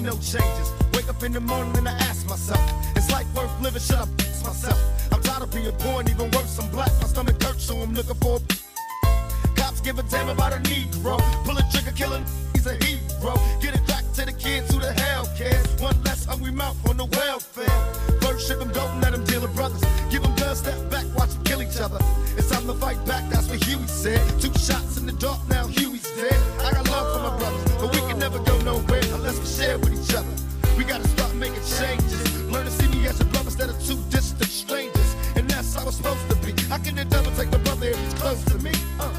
No changes. Wake up in the morning and I ask myself, is life worth living? Should I myself? I'm tired of being poor and even worse, I'm black. My stomach hurts, so I'm looking for. Cops give a damn about a Negro. Pull a trigger, killing, he's a hero. Get it back to the kids who the hell cares. One less hungry mouth on the welfare. First ship them, don't let them deal with brothers. Give them guns, step back, watch them kill each other. It's time to fight back, that's what Huey said. That's supposed to be. How can the devil take my brother if he's close to me? Uh.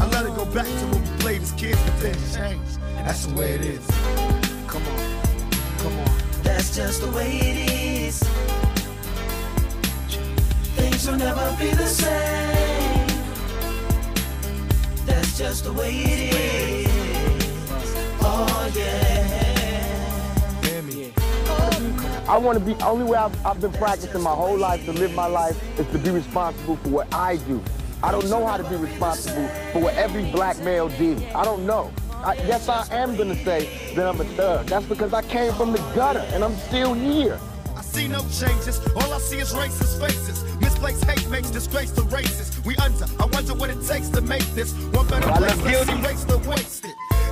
I let it go back to when we played as kids, but then it changed. That's the way it is. Come on, come on. That's just the way it is. Things will never be the same. That's just the way it is. I want to be, only way I've, I've been practicing my whole life to live my life is to be responsible for what I do. I don't know how to be responsible for what every black male did. I don't know. I, yes, I am going to say that I'm a thug. That's because I came from the gutter and I'm still here. I see no changes. All I see is racist faces. Misplaced hate makes disgrace to races. We under. I wonder what it takes to make this one better I place. look Let's guilty. erase the wasted.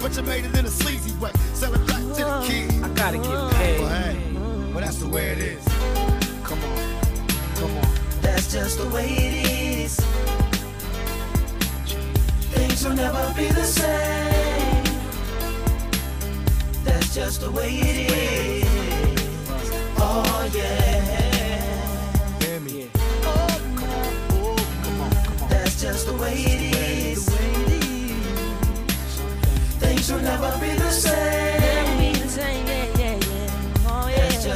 But you made it in a sleazy way. Sell it back to the uh-huh. kid. I gotta get Well, paid. hey, well, that's the way it is. Come on, come on. That's just the way it is. Things will never be the same. That's just the way it is. Oh yeah. Hear me? Oh, come on, oh, come on, come on. That's just the way it is.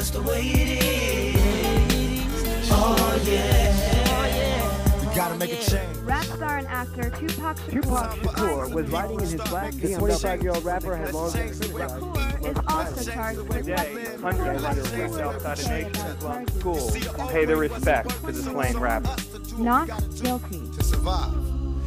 Just the way it is. Oh yeah. We gotta make a change. Rap star and actor Tupac Shakur Tupac Shakur was riding in his black. The 25-year-old rapper had long been criticized. is also charged with Today, hundreds of arrests outside of Nation Islam School to pay their respects to the slain rapper. not guilty. to survive.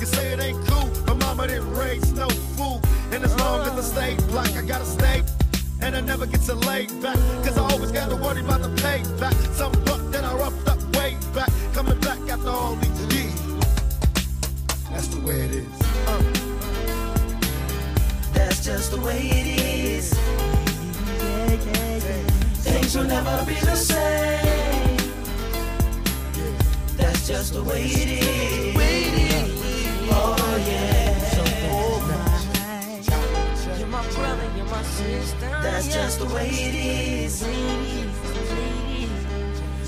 You say it ain't cool. My mama didn't raise no fool. And as long as I stay black, I gotta stay. And I never get to lay back. Cause I always gotta worry about the payback. Some buck that I roughed up way back. Coming back after all these years. That's the way it is. Uh. That's just the way it is. Things will never be the same. That's just the way it is. Oh yeah. That's just the way it is.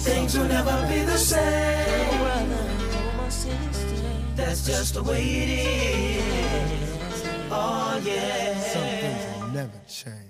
Things will never be the same. That's just the way it is. Oh yeah. Some things will never change.